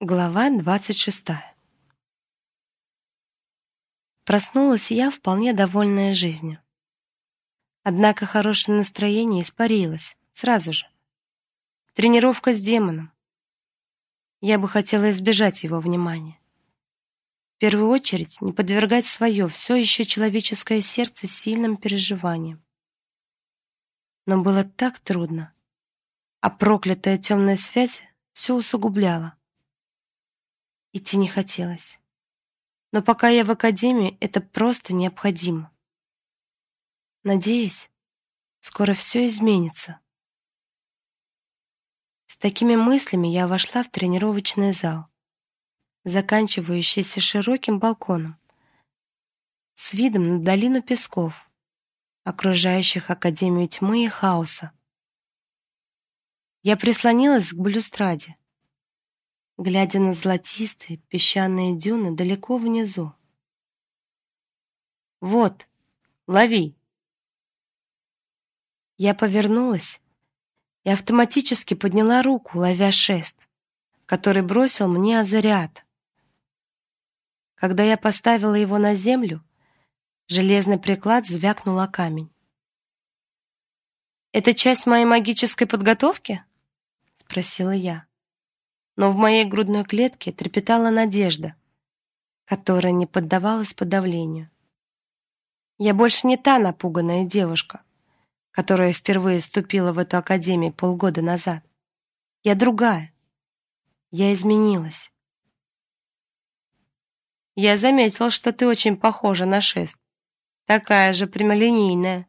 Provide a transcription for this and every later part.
Глава двадцать шестая. Проснулась я вполне довольная жизнью. Однако хорошее настроение испарилось сразу же. Тренировка с демоном. Я бы хотела избежать его внимания. В первую очередь, не подвергать свое все еще человеческое сердце сильным переживаниям. Но было так трудно, а проклятая темная связь все усугубляла. Идти не хотелось. Но пока я в академии, это просто необходимо. Надеюсь, скоро все изменится. С такими мыслями я вошла в тренировочный зал, заканчивающийся широким балконом с видом на долину песков, окружающих Академию тьмы и хаоса. Я прислонилась к балюстраде, глядя на золотистые песчаные дюны далеко внизу. Вот, лови. Я повернулась и автоматически подняла руку, ловя шест, который бросил мне Азариат. Когда я поставила его на землю, железный приклад звякнул о камень. Это часть моей магической подготовки? спросила я но в моей грудной клетке трепетала надежда, которая не поддавалась подавлению. Я больше не та напуганная девушка, которая впервые ступила в эту академию полгода назад. Я другая. Я изменилась. Я заметил, что ты очень похожа на шест. Такая же прямолинейная,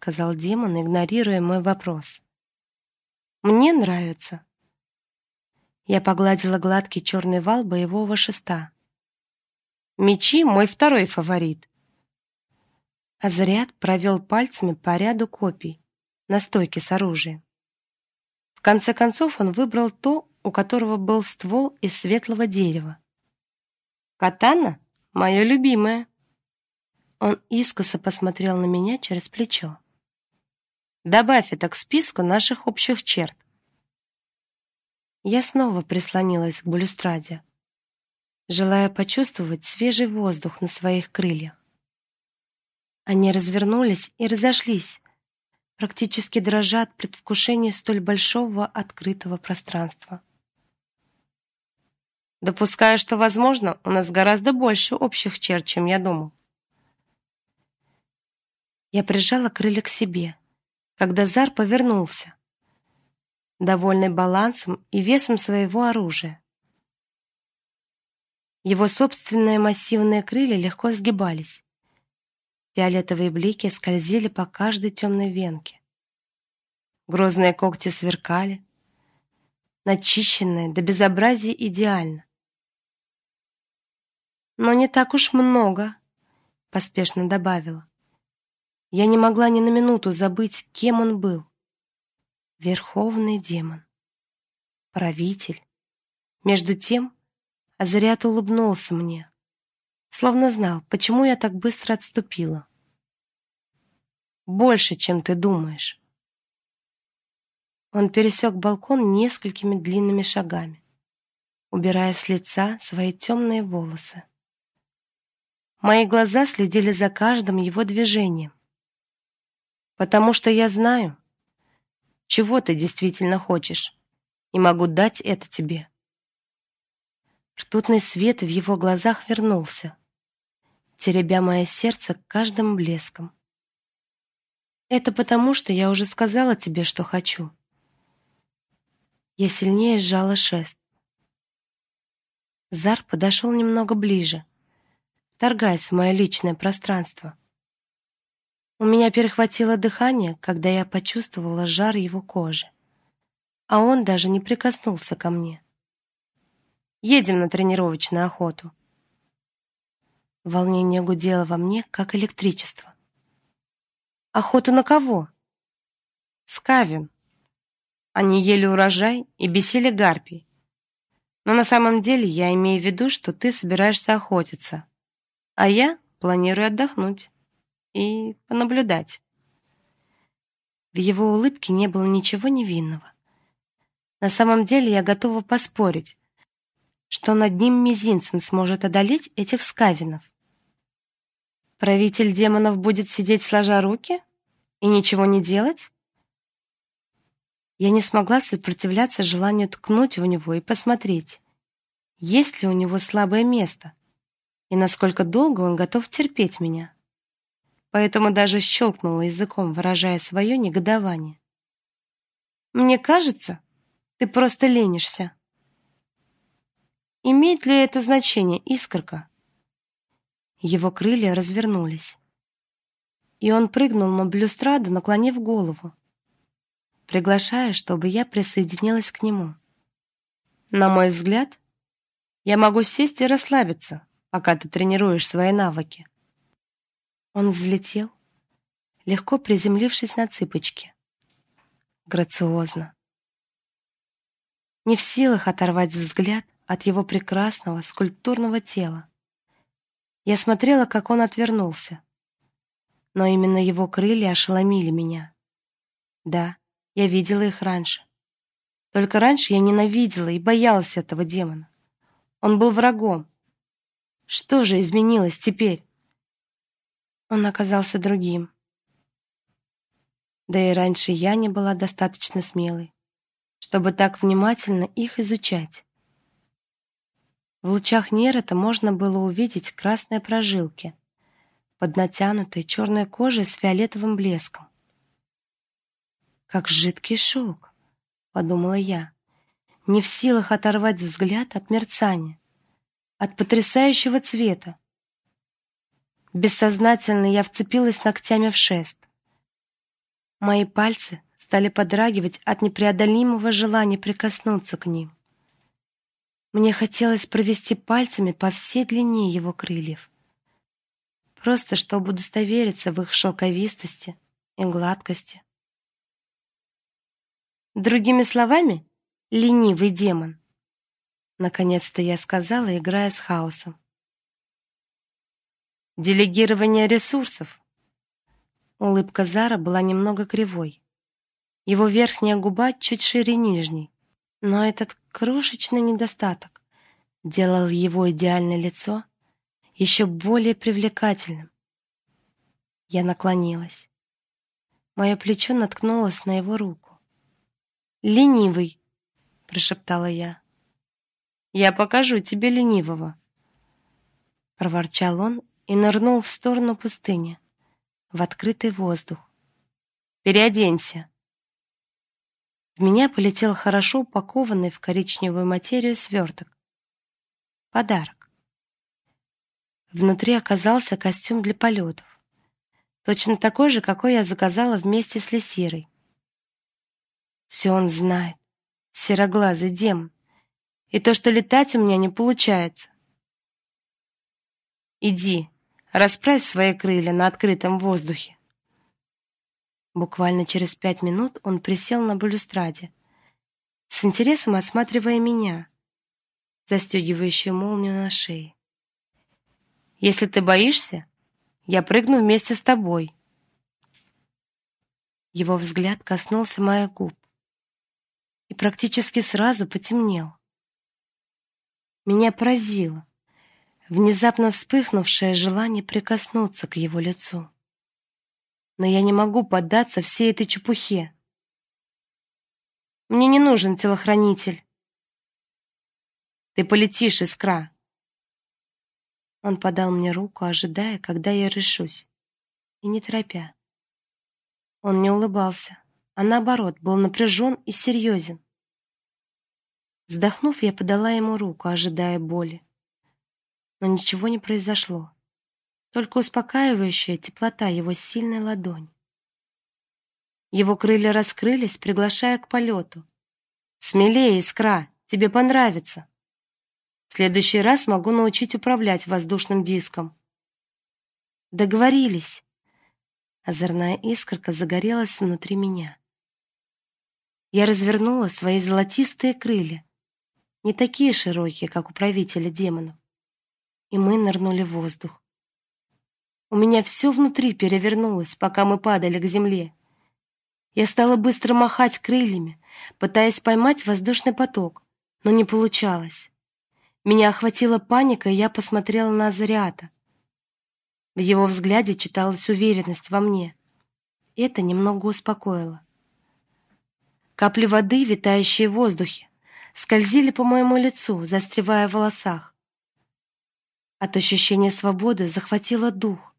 сказал демон, игнорируя мой вопрос. Мне нравится. Я погладила гладкий черный вал боевого шеста. Мечи мой второй фаворит. Азриат провел пальцами по ряду копий на стойке с оружием. В конце концов он выбрал то, у которого был ствол из светлого дерева. Катана мое любимое. Он искоса посмотрел на меня через плечо. Добавь это к списку наших общих черт. Я снова прислонилась к балюстраде, желая почувствовать свежий воздух на своих крыльях. Они развернулись и разошлись, практически дрожа от предвкушения столь большого открытого пространства. Допускаю, что, возможно, у нас гораздо больше общих черт, чем я думал. Я прижала крылья к себе, когда Зар повернулся довольный балансом и весом своего оружия. Его собственные массивные крылья легко сгибались. Фиолетовые блики скользили по каждой темной венке. Грозные когти сверкали, начищенные до безобразия идеально. Но не так уж много, поспешно добавила. Я не могла ни на минуту забыть, кем он был верховный демон, правитель. Между тем Азариат улыбнулся мне, словно знал, почему я так быстро отступила. Больше, чем ты думаешь. Он пересек балкон несколькими длинными шагами, убирая с лица свои темные волосы. Мои глаза следили за каждым его движением, потому что я знаю, чего ты действительно хочешь, и могу дать это тебе. Ртутный свет в его глазах вернулся, теребя мое сердце каждым блеском. Это потому, что я уже сказала тебе, что хочу. Я сильнее сжала шест. Зар подошел немного ближе, торгаясь в мое личное пространство. У меня перехватило дыхание, когда я почувствовала жар его кожи. А он даже не прикоснулся ко мне. Едем на тренировочную охоту. Волнение гудело во мне, как электричество. Охоту на кого? Скавин. Они ели урожай и бесили гарпий. Но на самом деле я имею в виду, что ты собираешься охотиться, а я планирую отдохнуть и понаблюдать. В его улыбке не было ничего невинного. На самом деле я готова поспорить, что над ним мизинцем сможет одолеть этих скавинов. Правитель демонов будет сидеть сложа руки и ничего не делать? Я не смогла сопротивляться желанию ткнуть в него и посмотреть, есть ли у него слабое место и насколько долго он готов терпеть меня. Поэтому даже щелкнула языком, выражая свое негодование. Мне кажется, ты просто ленишься. Имеет ли это значение, искорка? Его крылья развернулись, и он прыгнул на блюстраду, наклонив голову, приглашая, чтобы я присоединилась к нему. На мой взгляд, я могу сесть и расслабиться, пока ты тренируешь свои навыки. Он взлетел, легко приземлившись на цыпочки. Грациозно. Не в силах оторвать взгляд от его прекрасного скульптурного тела. Я смотрела, как он отвернулся. Но именно его крылья ошеломили меня. Да, я видела их раньше. Только раньше я ненавидела и боялась этого демона. Он был врагом. Что же изменилось теперь? Он оказался другим. Да и раньше я не была достаточно смелой, чтобы так внимательно их изучать. В лучах Нерета можно было увидеть красные прожилки под натянутой черной кожей с фиолетовым блеском. Как жидкий шелк, подумала я не в силах оторвать взгляд от мерцания, от потрясающего цвета. Бессознательно я вцепилась ногтями в шест. Мои пальцы стали подрагивать от непреодолимого желания прикоснуться к ним. Мне хотелось провести пальцами по всей длине его крыльев, просто чтобы удостовериться в их шелковистости и гладкости. Другими словами, ленивый демон. Наконец-то я сказала, играя с хаосом. Делегирование ресурсов. Улыбка Зара была немного кривой. Его верхняя губа чуть шире нижней, но этот крошечный недостаток делал его идеальное лицо еще более привлекательным. Я наклонилась. Мое плечо наткнулось на его руку. Ленивый, прошептала я. Я покажу тебе ленивого, проворчал он и нырнул в сторону пустыни, в открытый воздух. Переоденься. В меня полетел хорошо упакованный в коричневую материю сверток. Подарок. Внутри оказался костюм для полетов, точно такой же, какой я заказала вместе с Лисирой. Все он знает сероглазый демон. И то, что летать у меня не получается. Иди, расправь свои крылья на открытом воздухе. Буквально через пять минут он присел на балюстраде, с интересом осматривая меня, застегивающую молнию на шее. Если ты боишься, я прыгну вместе с тобой. Его взгляд коснулся моих губ и практически сразу потемнел. Меня поразило внезапно вспыхнувшее желание прикоснуться к его лицу. Но я не могу поддаться всей этой чепухе. Мне не нужен телохранитель. Ты полетишь, искра. Он подал мне руку, ожидая, когда я решусь, и не торопя. Он не улыбался а наоборот, был напряжен и серьезен. Вздохнув, я подала ему руку, ожидая боли. Но ничего не произошло. Только успокаивающая теплота его сильной ладони. Его крылья раскрылись, приглашая к полету. Смелее, Искра, тебе понравится. В следующий раз могу научить управлять воздушным диском. Договорились. Озорная искорка загорелась внутри меня. Я развернула свои золотистые крылья, не такие широкие, как у правителя демонов, и мы нырнули в воздух. У меня все внутри перевернулось, пока мы падали к земле. Я стала быстро махать крыльями, пытаясь поймать воздушный поток, но не получалось. Меня охватила паника, и я посмотрела на Азариата. В его взгляде читалась уверенность во мне. Это немного успокоило. Капли воды, витающие в воздухе, скользили по моему лицу, застревая в волосах. От ощущения свободы захватило дух,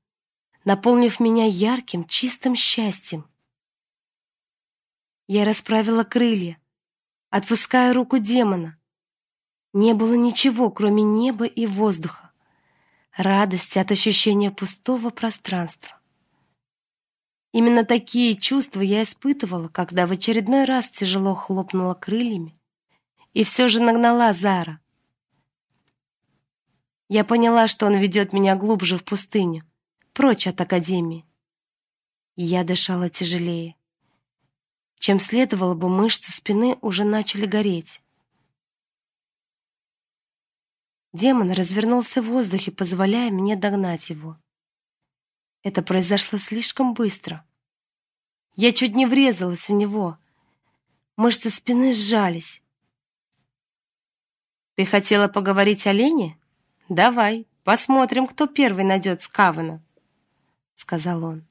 наполнив меня ярким, чистым счастьем. Я расправила крылья, отпуская руку демона. Не было ничего, кроме неба и воздуха. Радости от ощущения пустого пространства. Именно такие чувства я испытывала, когда в очередной раз тяжело хлопнула крыльями и все же нагнала Зара. Я поняла, что он ведет меня глубже в пустыню, прочь от академии. Я дышала тяжелее. Чем следовало бы, мышцы спины уже начали гореть. Демон развернулся в воздухе, позволяя мне догнать его. Это произошло слишком быстро. Я чуть не врезалась в него. Мышцы спины сжались. Ты хотела поговорить о Лене? Давай, посмотрим, кто первый найдет Скавана, сказал он.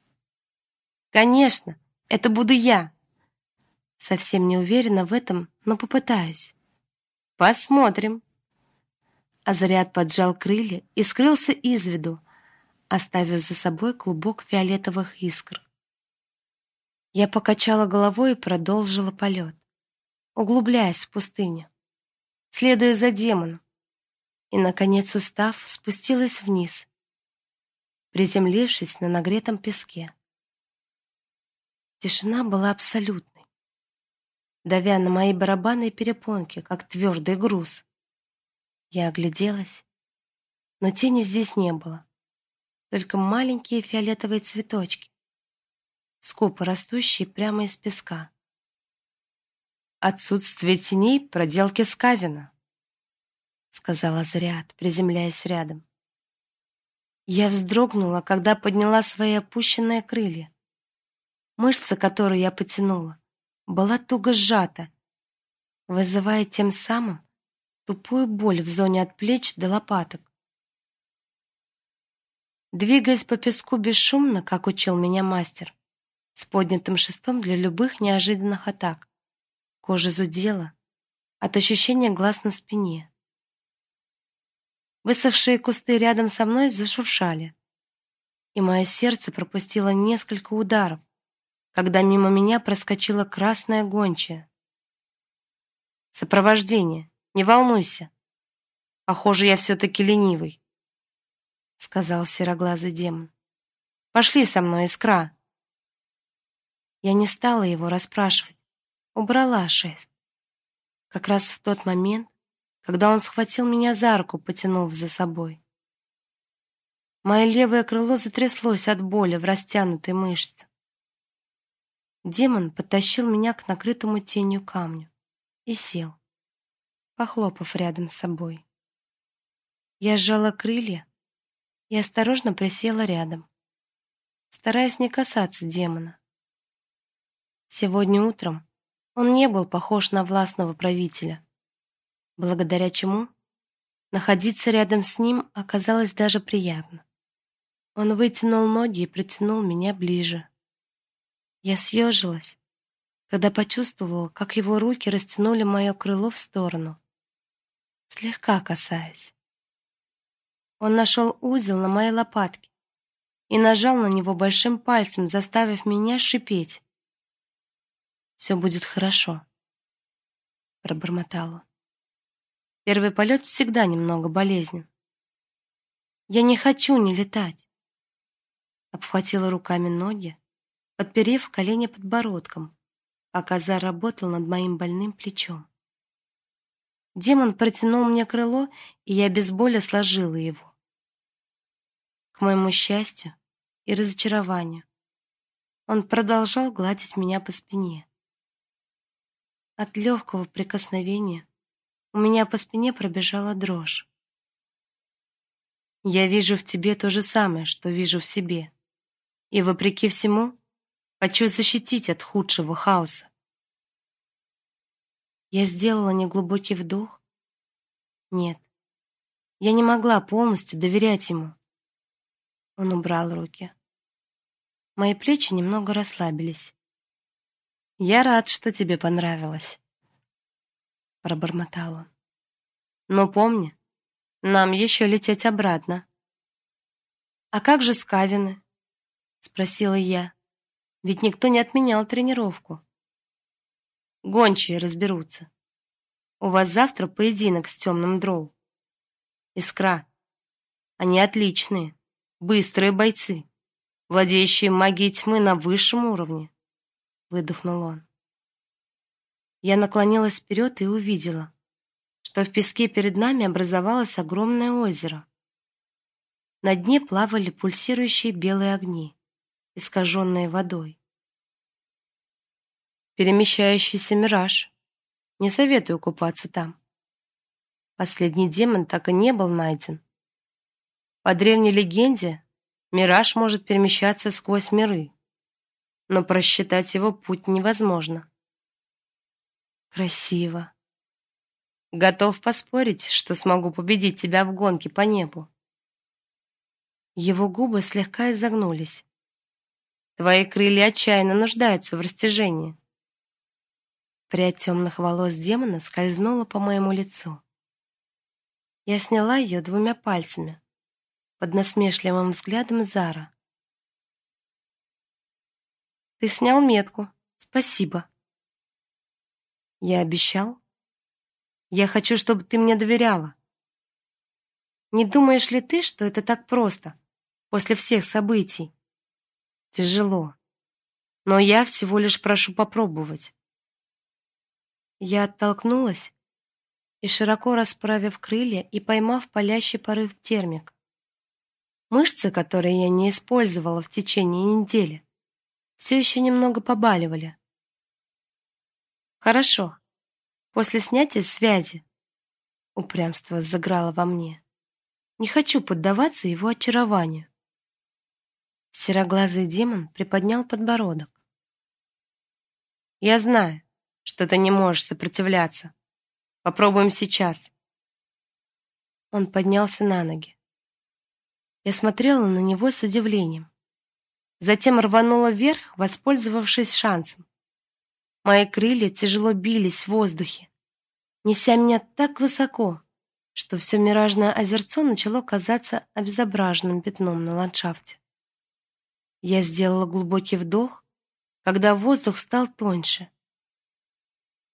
Конечно, это буду я. Совсем не уверена в этом, но попытаюсь. Посмотрим. Азариат поджал крылья и скрылся из виду, оставив за собой клубок фиолетовых искр. Я покачала головой и продолжила полет, углубляясь в пустыню, следуя за демоном, и, наконец, устав, спустилась вниз, приземлившись на нагретом песке. Тишина была абсолютной, давя на мои барабаны и перепонки, как твердый груз. Я огляделась, но тени здесь не было, только маленькие фиолетовые цветочки, скупо растущие прямо из песка. Отсутствие теней проделки Скавина сказала Зряд, приземляясь рядом. Я вздрогнула, когда подняла свои опущенные крылья. Мышца, которую я потянула, была туго сжата, вызывая тем самым тупую боль в зоне от плеч до лопаток. Двигаясь по песку бесшумно, как учил меня мастер, с поднятым шестом для любых неожиданных атак, кожа зудела от ощущения глаз на спине. Высохшие кусты рядом со мной зашуршали, и мое сердце пропустило несколько ударов, когда мимо меня проскочила красная гончая. Сопровождение. Не волнуйся. Похоже, я все таки ленивый, сказал сероглазый демон. Пошли со мной, Искра. Я не стала его расспрашивать, убрала шест. Как раз в тот момент, когда он схватил меня за руку, потянув за собой. Мое левое крыло затряслось от боли в растянутой мышце. Демон подтащил меня к накрытому тенью камню и сел, похлопав рядом с собой. Я сжала крылья и осторожно присела рядом, стараясь не касаться демона. Сегодня утром он не был похож на властного правителя благодаря чему находиться рядом с ним оказалось даже приятно. Он вытянул ноги и притянул меня ближе. Я съежилась, когда почувствовала, как его руки растянули мое крыло в сторону, слегка касаясь. Он нашел узел на моей лопатке и нажал на него большим пальцем, заставив меня шипеть. «Все будет хорошо», — пробормотал он. Первый полет всегда немного болезнен. Я не хочу не летать. Обхватила руками ноги, подперев колени подбородком, пока Зар работал над моим больным плечом. Демон протянул мне крыло, и я без боли сложила его. К моему счастью и разочарованию, он продолжал гладить меня по спине. От легкого прикосновения у меня по спине пробежала дрожь. Я вижу в тебе то же самое, что вижу в себе. И вопреки всему, хочу защитить от худшего хаоса. Я сделала неглубокий вдох. Нет, Я не могла полностью доверять ему. Он убрал руки. Мои плечи немного расслабились. Я рад, что тебе понравилось, пробормотал он. Но помни, нам еще лететь обратно. А как же скавины? спросила я. Ведь никто не отменял тренировку. Гончие разберутся. У вас завтра поединок с темным дроу. Искра. Они отличные, быстрые бойцы, владеющие магией тьмы на высшем уровне, выдохнул он. Я наклонилась вперед и увидела, что в песке перед нами образовалось огромное озеро. На дне плавали пульсирующие белые огни, искаженные водой. Перемещающийся мираж. Не советую купаться там. Последний демон так и не был найден. По древней легенде, мираж может перемещаться сквозь миры, но просчитать его путь невозможно. Красиво. Готов поспорить, что смогу победить тебя в гонке по небу. Его губы слегка изогнулись. Твои крылья отчаянно нуждаются в растяжении. Прядь темных волос демона скользнула по моему лицу. Я сняла ее двумя пальцами под насмешливым взглядом Зара. Ты снял метку. Спасибо. Я обещал. Я хочу, чтобы ты мне доверяла. Не думаешь ли ты, что это так просто после всех событий? Тяжело. Но я всего лишь прошу попробовать. Я оттолкнулась и, широко расправив крылья и поймав палящий порыв термик. Мышцы, которые я не использовала в течение недели, все еще немного побаливали. Хорошо. После снятия связи упрямство заграло во мне. Не хочу поддаваться его очарованию. Сероглазый демон приподнял подбородок. Я знаю, что ты не можешь сопротивляться. Попробуем сейчас. Он поднялся на ноги. Я смотрела на него с удивлением. Затем рванула вверх, воспользовавшись шансом. Мои крылья тяжело бились в воздухе, неся меня так высоко, что все миражное озерцо начало казаться обезображенным пятном на ландшафте. Я сделала глубокий вдох, когда воздух стал тоньше.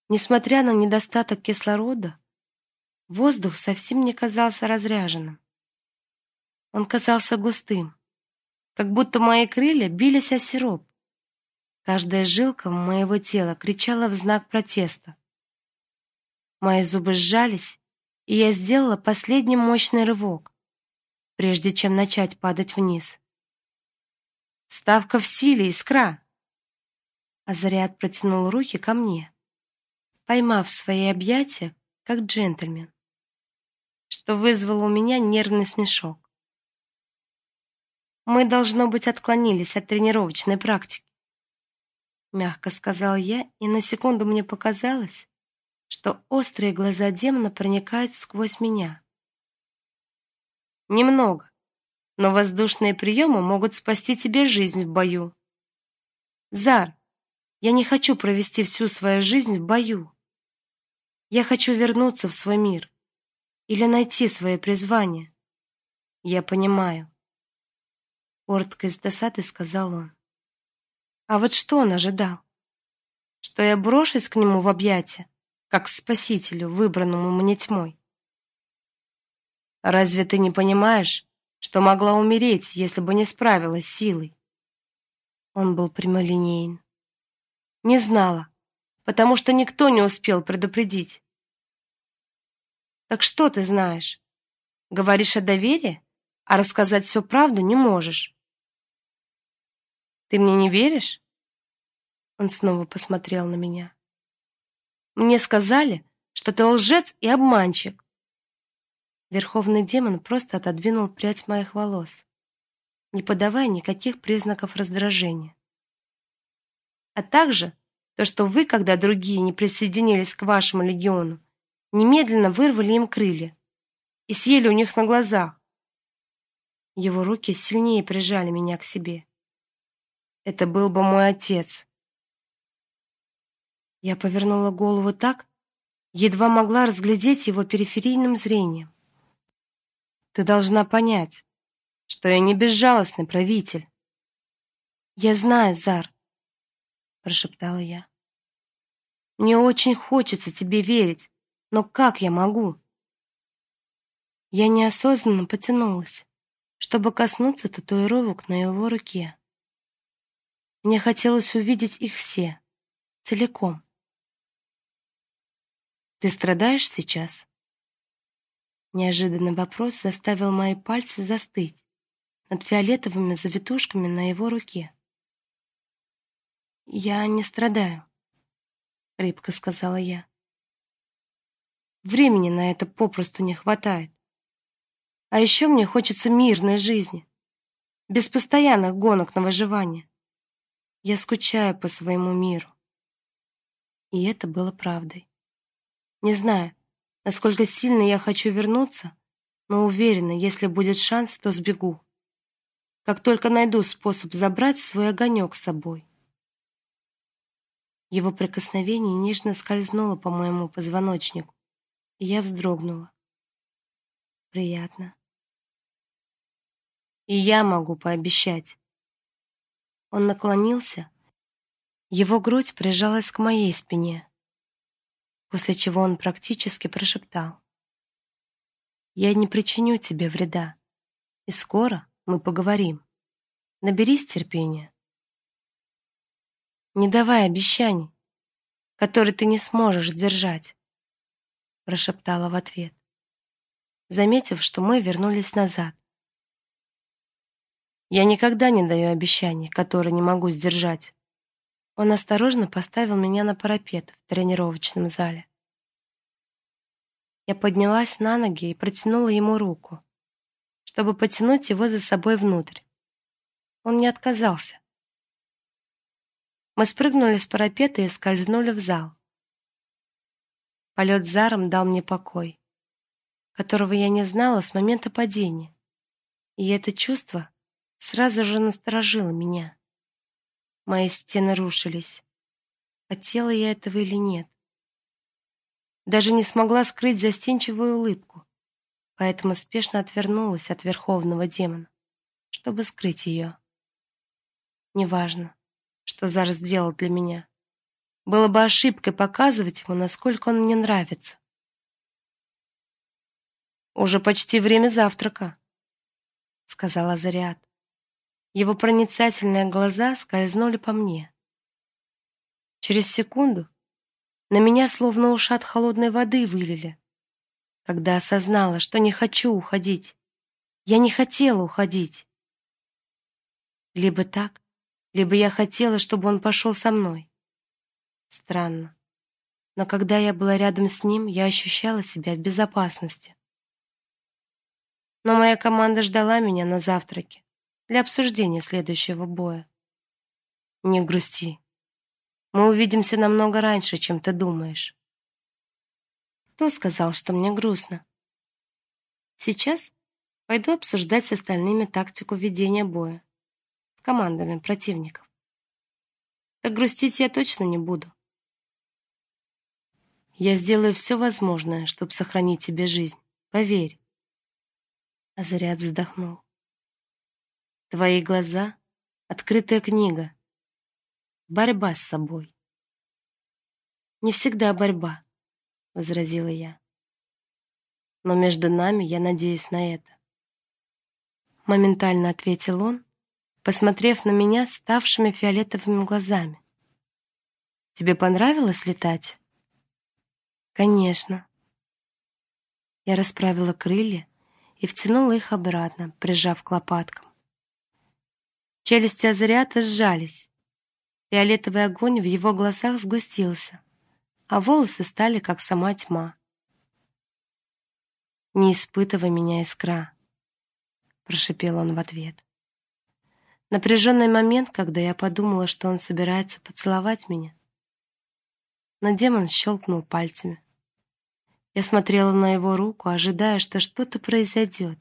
Несмотря на недостаток кислорода, воздух совсем не казался разряженным. Он казался густым, как будто мои крылья бились о сироп. Каждая жилка моего тела кричала в знак протеста. Мои зубы сжались, и я сделала последний мощный рывок, прежде чем начать падать вниз. Ставка в силе, искра. Азариат протянул руки ко мне поймав свои объятия, как джентльмен, что вызвало у меня нервный смешок. Мы должно быть отклонились от тренировочной практики, мягко сказал я, и на секунду мне показалось, что острые глаза демона проникают сквозь меня. Немного, но воздушные приемы могут спасти тебе жизнь в бою. Зар, я не хочу провести всю свою жизнь в бою. Я хочу вернуться в свой мир или найти свое призвание. Я понимаю. Коротко из досады сказал он. А вот что он ожидал? Что я брошусь к нему в объятия, как к спасителю, выбранному мне тьмой? Разве ты не понимаешь, что могла умереть, если бы не справилась с силой? Он был прямолинеен. Не знала, потому что никто не успел предупредить. Так что ты знаешь? Говоришь о доверии, а рассказать всю правду не можешь. Ты мне не веришь? Он снова посмотрел на меня. Мне сказали, что ты лжец и обманщик. Верховный демон просто отодвинул прядь моих волос, не подавая никаких признаков раздражения. А также то, что вы, когда другие не присоединились к вашему легиону, немедленно вырвали им крылья. и съели у них на глазах. Его руки сильнее прижали меня к себе. Это был бы мой отец. Я повернула голову так, едва могла разглядеть его периферийным зрением. Ты должна понять, что я не безжалостный правитель. Я знаю, Зар, прошептала я. Мне очень хочется тебе верить, но как я могу? Я неосознанно потянулась чтобы коснуться татуировок на его руке. Мне хотелось увидеть их все, целиком. Ты страдаешь сейчас? Неожиданный вопрос заставил мои пальцы застыть над фиолетовыми завитушками на его руке. Я не страдаю, крепко сказала я. Времени на это попросту не хватает. А еще мне хочется мирной жизни, без постоянных гонок на выживание. Я скучаю по своему миру. И это было правдой. Не знаю, насколько сильно я хочу вернуться, но уверена, если будет шанс, то сбегу. Как только найду способ забрать свой огонек с собой. Его прикосновение нежно скользнуло по моему позвоночнику, и я вздрогнула. Приятно. И я могу пообещать. Он наклонился. Его грудь прижалась к моей спине, после чего он практически прошептал: "Я не причиню тебе вреда, и скоро мы поговорим. Наберись терпения. Не давай обещаний, которые ты не сможешь сдержать", прошептала в ответ, заметив, что мы вернулись назад. Я никогда не даю обещаний, которые не могу сдержать. Он осторожно поставил меня на парапет в тренировочном зале. Я поднялась на ноги и протянула ему руку, чтобы потянуть его за собой внутрь. Он не отказался. Мы спрыгнули с парапета и скользнули в зал. Полет заром дал мне покой, которого я не знала с момента падения. И это чувство сразу же насторожило меня. Мои стены рушились. Хотела я этого или нет? Даже не смогла скрыть застенчивую улыбку, поэтому спешно отвернулась от верховного демона, чтобы скрыть ее. Неважно, что Зар сделал для меня. Было бы ошибкой показывать ему, насколько он мне нравится. Уже почти время завтрака, сказала Зариат. Его проницательные глаза скользнули по мне. Через секунду на меня словно ушат холодной воды вылили, когда осознала, что не хочу уходить. Я не хотела уходить. Либо так, либо я хотела, чтобы он пошел со мной. Странно. Но когда я была рядом с ним, я ощущала себя в безопасности. Но моя команда ждала меня на завтраке для обсуждения следующего боя. Не грусти. Мы увидимся намного раньше, чем ты думаешь. Кто сказал, что мне грустно? Сейчас пойду обсуждать с остальными тактику ведения боя с командами противников. Так грустить я точно не буду. Я сделаю все возможное, чтобы сохранить тебе жизнь. Поверь. Азарят вздохнул. Твои глаза — открытая книга. Борьба с собой. Не всегда борьба, возразила я. Но между нами я надеюсь на это. Моментально ответил он, посмотрев на меня ставшими фиолетовыми глазами. Тебе понравилось летать? Конечно. Я расправила крылья и втянула их обратно, прижав к лопаткам. Челюсти Азариата сжались. Фиолетовый огонь в его глазах сгустился, а волосы стали как сама тьма. Не испытывай меня, искра, прошипел он в ответ. Напряженный момент, когда я подумала, что он собирается поцеловать меня. Но демон щелкнул пальцами. Я смотрела на его руку, ожидая, что что-то произойдет.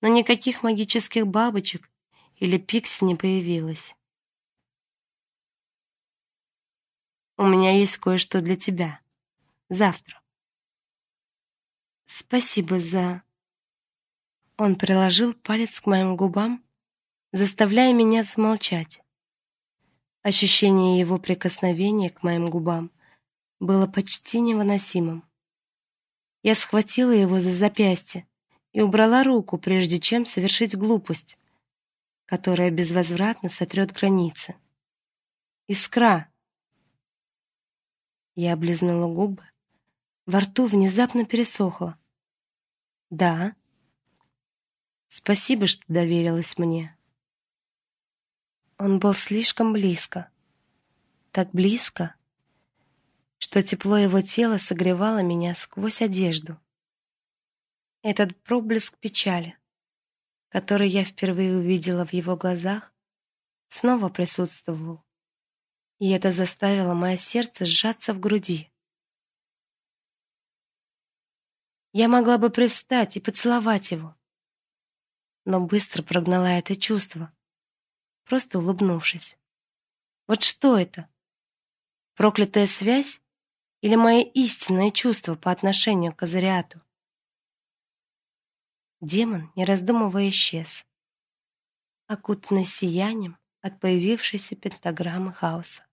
Но никаких магических бабочек или пикси не появилось. У меня есть кое-что для тебя. Завтра. Спасибо за Он приложил палец к моим губам, заставляя меня замолчать. Ощущение его прикосновения к моим губам было почти невыносимым. Я схватила его за запястье и убрала руку, прежде чем совершить глупость, которая безвозвратно сотрет границы. Искра. Я облизнула губы. Во рту внезапно пересохло. Да. Спасибо, что доверилась мне. Он был слишком близко. Так близко, что тепло его тела согревало меня сквозь одежду. Этот проблеск печали, который я впервые увидела в его глазах, снова присутствовал. И это заставило мое сердце сжаться в груди. Я могла бы привстать и поцеловать его, но быстро прогнала это чувство просто улыбнувшись. Вот что это? Проклятая связь или мои истинные чувства по отношению к Азариату? Демон, не раздумывая, исчез, окутанный сиянием от появившейся пентаграммы хаоса.